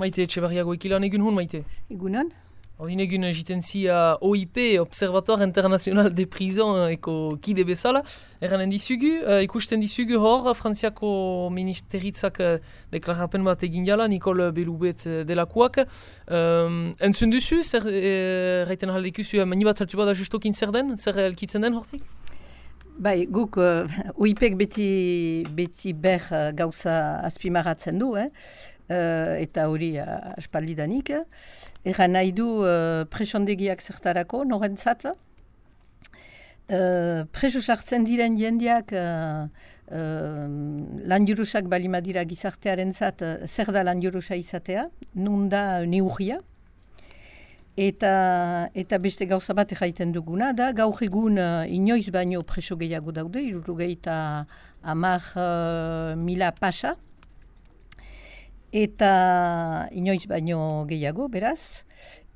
Maite, etxe barriago ikilan egun hun, Maite? Egunon? Ordin egun egiten zia OIP, Observatoire International de Prison, eko kide bezala. Erranen dizugu, uh, ikusten dizugu hor, Frantziako Ministeritzak uh, deklarapen bat egin jala, Nicole Belubet uh, delakoak. Um, entzun duzu, zer uh, reiten aldekuzu, uh, mani bat altu bada justokin zer den, zer elkitzen den hortzik? Bai, guk uh, OIPek beti, beti ber uh, gauza azpimaratzen du, eh? uh, eta hori uh, aspaldidanik. Erra nahi du uh, presondegiak zertarako, norentzat. Uh, preso sartzen diren jendeak uh, uh, lan jurusak balimadira gizartearen zat, uh, zer da lan jurusa izatea, nun da neurria. Eta, eta beste gauza bat egiten duguna da, gaur egun uh, inoiz baino preso gehiago daude, irurugei eta amar uh, mila pasa, eta inoiz baino gehiago, beraz.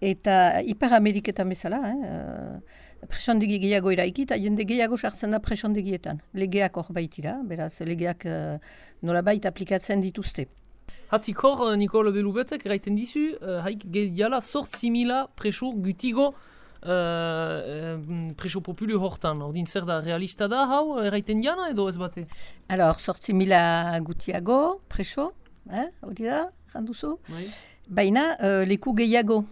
Eta Ipar Ameriketan bezala, eh, presondegi gehiago eraiki, eta jende gehiago sartzen da presondegietan. Legeak hor baitira, beraz, legeak uh, nola aplikatzen dituzte. Hatzik hor, uh, Nikolo Belubetek, eraiten dizu, uh, haik preso gutigo Uh, preso populu hortan, ordin zer da realista da hau, edo ez bate? Alors, sortzi mila gutiago, preso, eh? hori da, janduzu. Bai. Baina, uh, leku gehiago.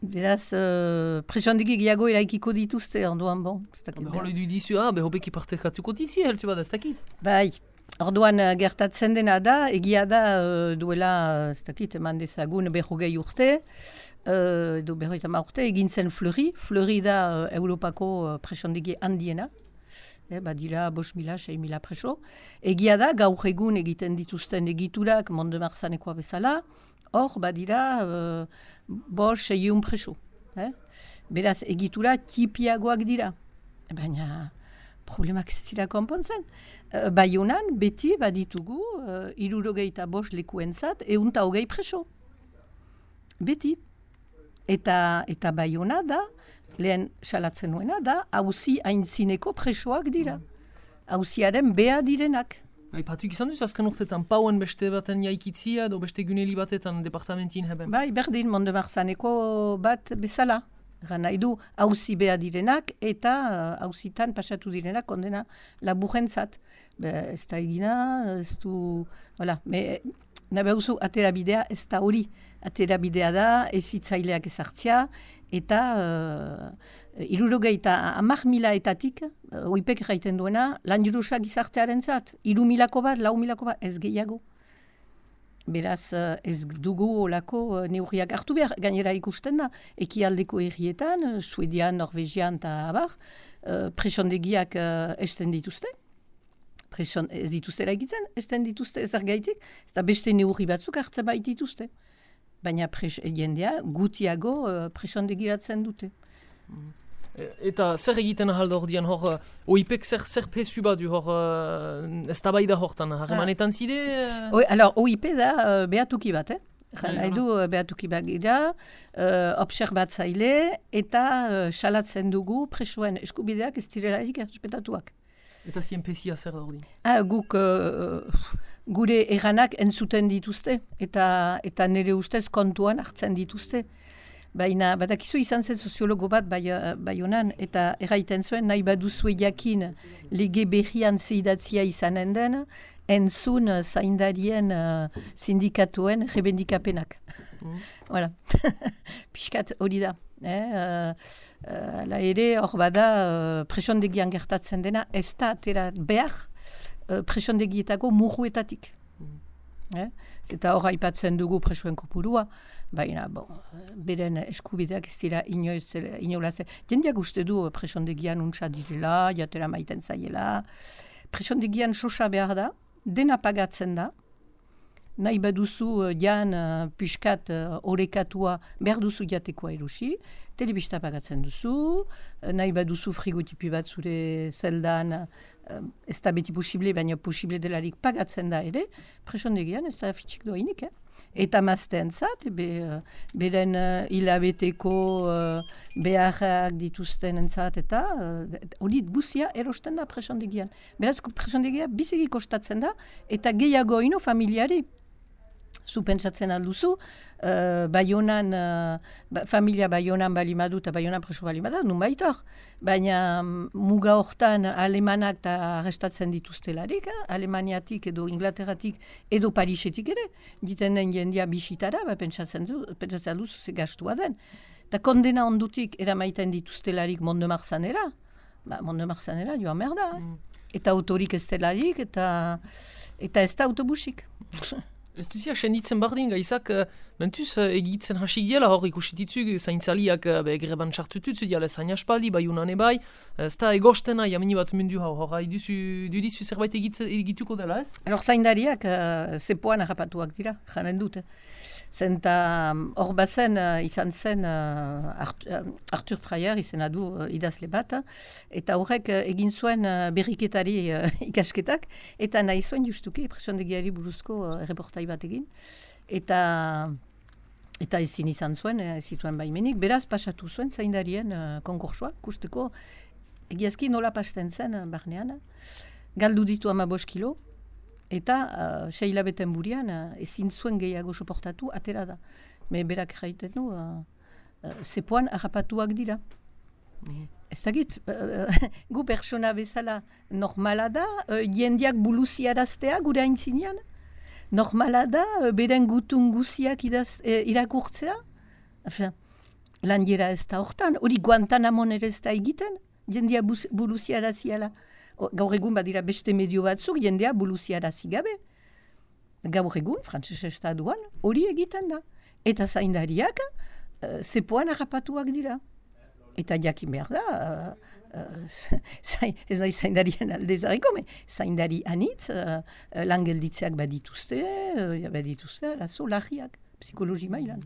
Beraz, uh, presondegi gehiago eraikiko dituzte, onduan, bon. Hore du dizu, ah, behobeki partekatuko ditzi, heltu bada, ez dakit? Bai, orduan uh, gertatzen dena da, egia da uh, duela, ez dakit, eman dezagun behogei urte, edo berroita urte, egin zen Fleury. Fleury da Europako presondegi handiena, eh, badira bos mila, sei mila preso. Egia da, gaur egun egiten dituzten egiturak, monde marzanekoa bezala, hor badira uh, bos, seiun preso. Eh? Beraz, egitura tipiagoak dira. Baina, problemak ez dira konpontzen. Uh, Baionan, beti baditugu, uh, irurogeita bos lekuen zat, eunta hogei preso. Beti. Eta, eta baiona da, lehen salatzen nuena da, hauzi hainzineko presoak dira. Hauziaren bea direnak. Aipatu izan duz, azken urtetan pauen beste baten jaikitzia edo beste guneli batetan departamentin heben? Bai, berdin, monde marzaneko bat bezala. Nahi du, hauzi bea direnak eta hauzitan pasatu direnak kondena laburentzat. Be, ez da egina, ez du... Voilà. Me, nabe hauzu, aterabidea ez da hori. Aterabidea da, ezitzaileak ezartzia, eta uh, irurogeita amak mila etatik, uh, oipek jaiten duena, lan jurusak izartearen zat, iru milako bat, lau milako bat, ez gehiago. Beraz, uh, ez dugu olako uh, neurriak hartu behar, gainera ikusten da, ekialdeko errietan, uh, Suedian, Norvegian eta abar, uh, presondegiak uh, esten dituzte. Preson, ez dituzte eragitzen, esten dituzte gaitik, ez da beste neurri batzuk hartzen baitituzte baina jendea gutiago uh, presondegiratzen dute. Mm. Eta zer egiten ahalda hor dian hor, uh, oipek zer, zer pesu bat du hor, uh, ez tabai da hortan, harremanetan ah. zide? Uh... alors, oip da uh, behatuki bat, eh? Nahi du behatuki bat gira, uh, observatzaile eta uh, salatzen dugu presoen eskubideak ez direlarik errespetatuak. Eta zien pesia zer da hor Ah, guk... Uh, gure eranak entzuten dituzte eta eta nire ustez kontuan hartzen dituzte. Baina badakizu izan zen soziologo bat bai, bai honan eta erraiten zuen nahi baduzu jakin lege berrian zeidatzia izanen den entzun zaindarien uh, sindikatuen rebendikapenak. Mm. voilà. Piskat hori da. Eh, uh, uh, la ere hor bada uh, presondegian gertatzen dena ez da atera behar uh, presondegietako murruetatik. Eh? Zeta hor haipatzen dugu presoen kopurua, baina bon, beren eskubideak ez dira inoiz, inoilaz. Jendeak uste du presondegian untsa direla, jatera maiten zaiela. Presondegian sosa behar da, dena pagatzen da, nahi baduzu uh, jan uh, piskat uh, orekatua behar duzu jatekoa erusi, telebista pagatzen duzu, nahi baduzu frigotipi bat zure zeldan, uh, ez da beti posible, baina posible delarik pagatzen da ere, presondegian ez da fitxik doainik, eh? Eta mazten zat, be, beren uh, hilabeteko uh, beharrak dituzten entzat, eta hori uh, guzia erosten da presondegian. Beraz, presondegia biziki kostatzen da, eta gehiago ino familiari zu pentsatzen alduzu, uh, baionan, ba, familia baionan bali madu eta baionan preso bali madu, nun baitor. Baina mm, muga hortan alemanak eta arrestatzen dituztelarik, eh? alemaniatik edo inglaterratik edo parisetik ere, diten den jendia bisitara, ba, pentsatzen, pentsatzen alduzu ze gastua den. Eta kondena ondutik eramaiten dituztelarik Monde Marzanera, ba, Monde Marzanera joan merda. Mm. Eta autorik ez delarik, eta, eta ez da autobusik. Ez duzia, senditzen bardin, gaizak, uh, mentuz, uh, egitzen hasi giela hor ikusititzuk, zaintzaliak uh, greban txartututzu, diala zain aspaldi, bai unan ebai, ez da egostena, jamini bat mundu hau, hor duzu, dudizu zerbait egituko dela ez? Alor zaindariak, uh, zepoan harrapatuak dira, janen dute. Zenta um, hor bazen uh, izan zen uh, Arthur Freyer izan adu uh, idazle bat, eta horrek egin zuen berriketari ikasketak, eta nahi zuen justuki presondegiari buruzko uh, reportai bat egin. Eta, eta ezin izan zuen, ez zituen baimenik, beraz pasatu zuen zaindarien uh, konkursua, kusteko egiazki nola pasten zen uh, barnean. Galdu ditu ama kilo, Eta uh, seila beten burian, uh, ezin zuen gehiago soportatu, atera da. Me berak jaiten du, uh, uh, zepoan harrapatuak dira. Mm. Ez da git, uh, gu persona bezala normala da, uh, jendiak buluziaraztea gure hain zinean. Normala da, uh, beren gutun guziak idaz, uh, irakurtzea. Enfin, lan dira ez da hortan, hori guantanamon ere ez da egiten, jendia buluziaraziala gaur egun badira beste medio batzuk jendea buluziara zigabe. Gaur egun, frantzes estaduan, hori egiten da. Eta zaindariak, uh, zepoan harrapatuak dira. Eta jakin behar da, uh, uh, ez nahi zaindarien alde zareko, me zaindari anitz, uh, lan gelditzeak badituzte, uh, badituzte, lazo, lahiak, psikologi mailan.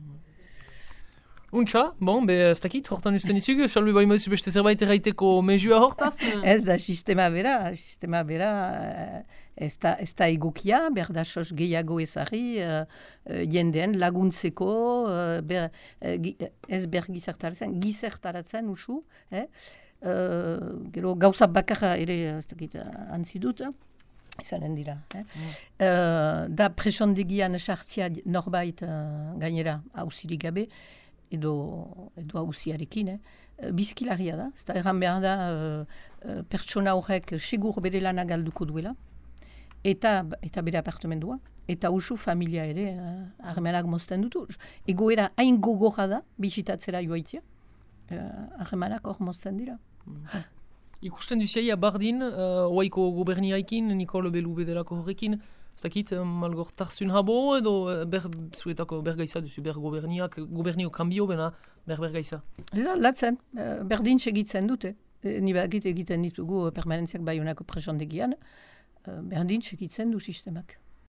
Untxa, bon, be, ez dakit, hortan usten izugu, salbi bai maizu beste zerbait erraiteko mezua hortaz? ez da, sistema bera, sistema bera, eh, ez da, ez da egokia, berda sos gehiago ezari, uh, jendeen laguntzeko, uh, ber, uh, ez ber gizertaratzen, gizertaratzen usu, eh? uh, gero gauza bakarra ere, ez dakit, antzi dut, izanen dira. Eh? Mm. Uh, da presondegian sartzia norbait uh, gainera hausirik gabe, edo, edo hausiarekin, eh? eh bizkilaria da, ez da erran behar da uh, pertsona horrek segur bere lana galduko duela, eta, eta bere apartamendua, eta usu familia ere uh, armenak mozten dutu. Egoera hain gogorra da, bisitatzera joaitia, uh, armenak hor mozten dira. Ikusten duziai abardin, uh, oaiko goberniaikin, Nikolo Belube delako horrekin, ez dakit, malgortarzun habo edo eh, ber, zuetako bergaiza duzu, ber goberniak, gobernio kambio bena ber bergaiza? Ez da, latzen, eh, berdin segitzen dute. E, ni egiten ditugu permanentziak baionako presondegian, berdin segitzen du sistemak.